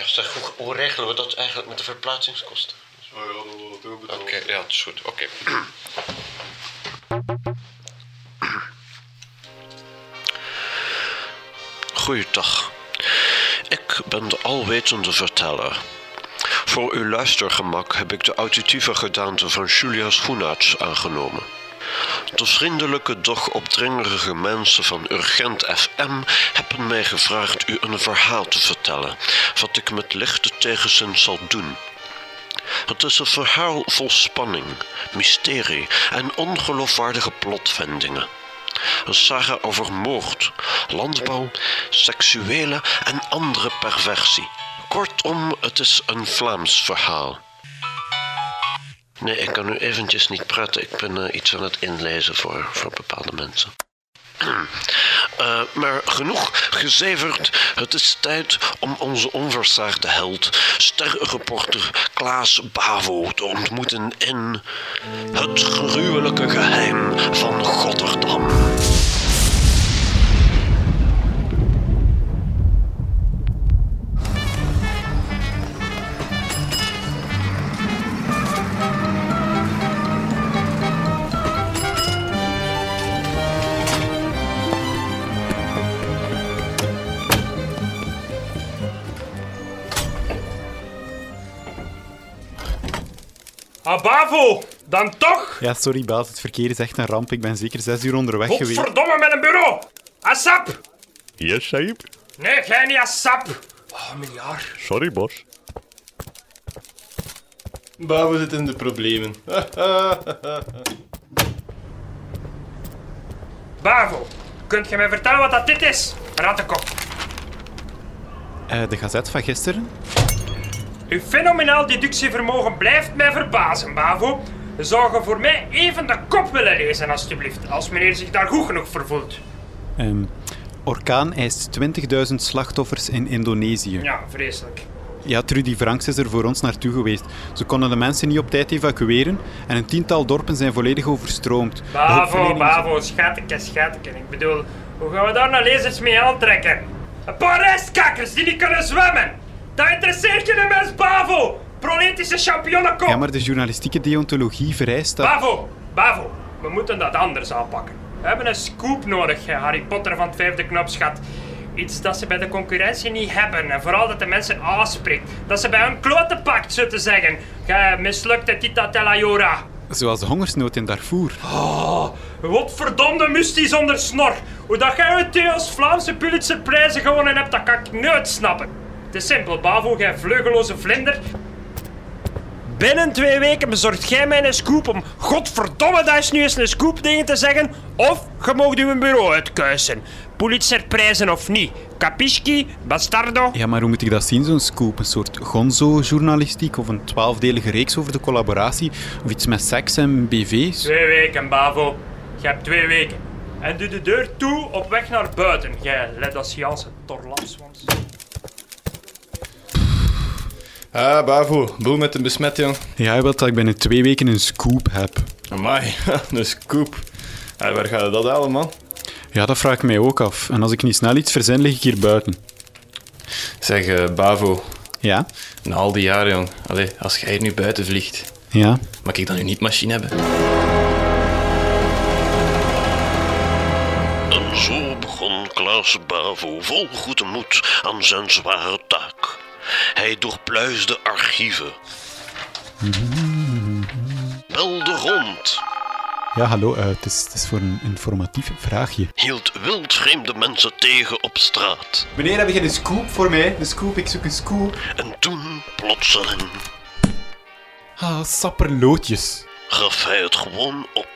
Ja, zeg, hoe, hoe regelen we dat eigenlijk met de verplaatsingskosten? Oh ja, dat wordt ook betaald. Oké, ja, het is goed. Oké. Goeiedag. Ik ben de alwetende verteller. Voor uw luistergemak heb ik de auditieve gedaante van Julia Schoenaerts aangenomen. De vriendelijke, doch opdringerige mensen van Urgent FM hebben mij gevraagd u een verhaal te vertellen, wat ik met lichte tegenzin zal doen. Het is een verhaal vol spanning, mysterie en ongeloofwaardige plotwendingen. Een saga over moord, landbouw, seksuele en andere perversie. Kortom, het is een Vlaams verhaal. Nee, ik kan nu eventjes niet praten. Ik ben eh, iets aan het inlezen voor, voor bepaalde mensen. Eh, maar genoeg gezeverd. Het is tijd om onze onversaagde held, sterreporter Klaas Bavo, te ontmoeten in Het gruwelijke geheim van Gotterdam. Ah, Bavo! Dan toch? Ja, sorry baas, het verkeer is echt een ramp. Ik ben zeker zes uur onderweg geweest. Godverdomme met een bureau! Asap! Yes, Saib. Nee, jij niet Asap! Oh, miljard. Sorry, bos. Babo zit in de problemen. Bavo, kunt je mij vertellen wat dat dit is? Rattenkop. Eh, de gazet van gisteren? Uw fenomenaal deductievermogen blijft mij verbazen, Bavo. Zou je voor mij even de kop willen lezen, alstublieft, als meneer zich daar goed genoeg voor voelt? Ehm, orkaan eist 20.000 slachtoffers in Indonesië. Ja, vreselijk. Ja, Trudy Franks is er voor ons naartoe geweest. Ze konden de mensen niet op tijd evacueren en een tiental dorpen zijn volledig overstroomd. Bavo, Bavo, schateke, schateke. Ik bedoel, hoe gaan we daar nou lezers mee aantrekken? Een paar restkakkers die niet kunnen zwemmen! Dat interesseert je de mens, Bavo! Proletische champignonnenkop! Ja, maar de journalistieke deontologie vereist dat... Bavo, Bavo, we moeten dat anders aanpakken. We hebben een scoop nodig, Harry Potter van het vijfde knopschat. Iets dat ze bij de concurrentie niet hebben. En vooral dat de mensen aanspreekt. Dat ze bij hun kloten pakt, zo te zeggen. Gij mislukte Tita Telayora. Zoals de hongersnood in Darfur. Oh, wat verdomde mustie zonder snor. Hoe dat jij uit Theo's Vlaamse Pulitzerprijzen gewonnen hebt, dat kan ik nooit snappen. Het is simpel, Bavo, jij vleugeloze vlinder. Binnen twee weken bezorgt jij mij een scoop om godverdomme dat is nu eens een scoop dingen te zeggen. Of je mag uw bureau uitkuisen. Pulitzerprijzen of niet. Capisci, bastardo. Ja, maar hoe moet ik dat zien, zo'n scoop? Een soort gonzo-journalistiek of een twaalfdelige reeks over de collaboratie? Of iets met seks en BV's? Twee weken, Bavo. Je hebt twee weken. En doe de deur toe op weg naar buiten. Jij Ledasiaanse torlapswans. Ah, Bavo, boel met de besmet, jong. Ja, je wilt dat ik binnen twee weken een scoop heb. Amai, een scoop. Ah, waar gaat dat halen, man? Ja, dat vraag ik mij ook af. En als ik niet snel iets verzin, lig ik hier buiten. Zeg, eh, Bavo, Ja? na al die jaren, jong. Allee, als jij hier nu buiten vliegt, Ja? mag ik dan nu niet machine hebben? En zo begon Klaas Bavo vol goede moed aan zijn zware taak. Hij doorpluisde archieven. Belde rond, Ja, hallo. eh, het, is, het is voor een informatief vraagje. hield wildvreemde mensen tegen op straat. Meneer, heb je een scoop voor mij? Een scoop, ik zoek een scoop. En toen, plotseling, Ah, sapperloodjes. gaf hij het gewoon op.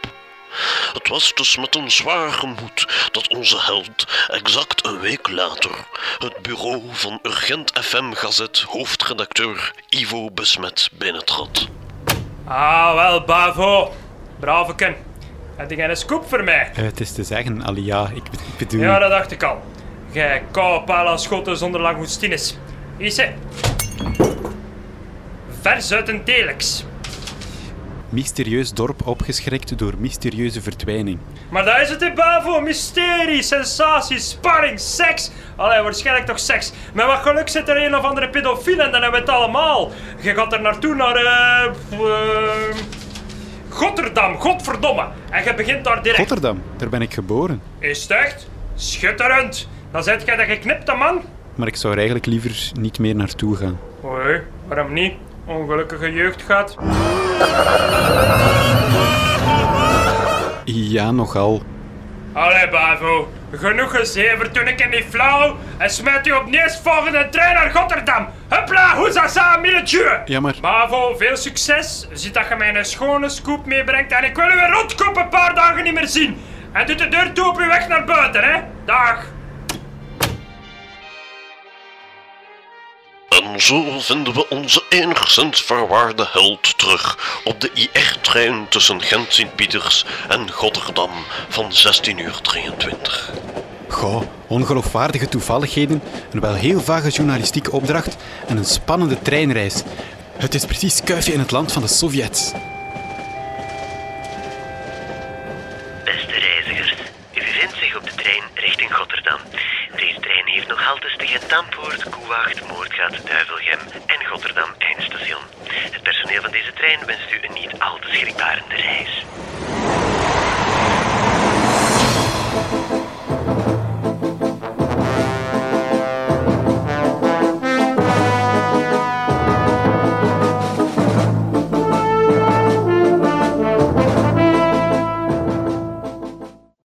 Het was dus met een zwaar gemoed dat onze held exact een week later het bureau van Urgent FM Gazet hoofdredacteur Ivo Besmet binnentrad. Ah, wel, Bavo. Braveken. Heb jij een scoop voor mij? Eh, het is te zeggen, Alia. Ik, be- ik bedoel... Ja, dat dacht ik al. Gij koude pala schoten zonder langoustines. Hier is hij. Vers uit een telex. Mysterieus dorp opgeschrikt door mysterieuze verdwijning. Maar daar is het in Bavo. Mysterie, sensatie, spanning, seks. Allee, waarschijnlijk toch seks. Met wat geluk zit er een of andere pedofiel en dan hebben we het allemaal. Je gaat er naartoe naar... eh eh, Gotterdam, godverdomme. En je begint daar direct... Rotterdam, daar ben ik geboren. Is het echt? Schitterend. Dan zet jij de geknipte man. Maar ik zou er eigenlijk liever niet meer naartoe gaan. Oei, waarom niet? Ongelukkige jeugd gaat. Ja, nogal. Allee, Bavo. Genoeg gezever, toen ik in die flauw en smijt u op de volgende trein naar Rotterdam. Hupla, hoezasa, milletjeu. Ja, maar... Bravo, veel succes. Ziet dat je mij een schone scoop meebrengt en ik wil u weer rondkopen een paar dagen niet meer zien. En doet de deur toe op uw weg naar buiten, hè? Dag. Zo vinden we onze enigszins verwaarde held terug op de IR-trein tussen Gent-Sint-Pieters en Rotterdam van 16 uur 23. Goh, ongeloofwaardige toevalligheden, een wel heel vage journalistieke opdracht en een spannende treinreis. Het is precies kuifje in het land van de Sovjets. gewaagd moordgaat Duivelgem en Rotterdam Eindstation. Het personeel van deze trein wenst u een niet al te schrikbarende reis.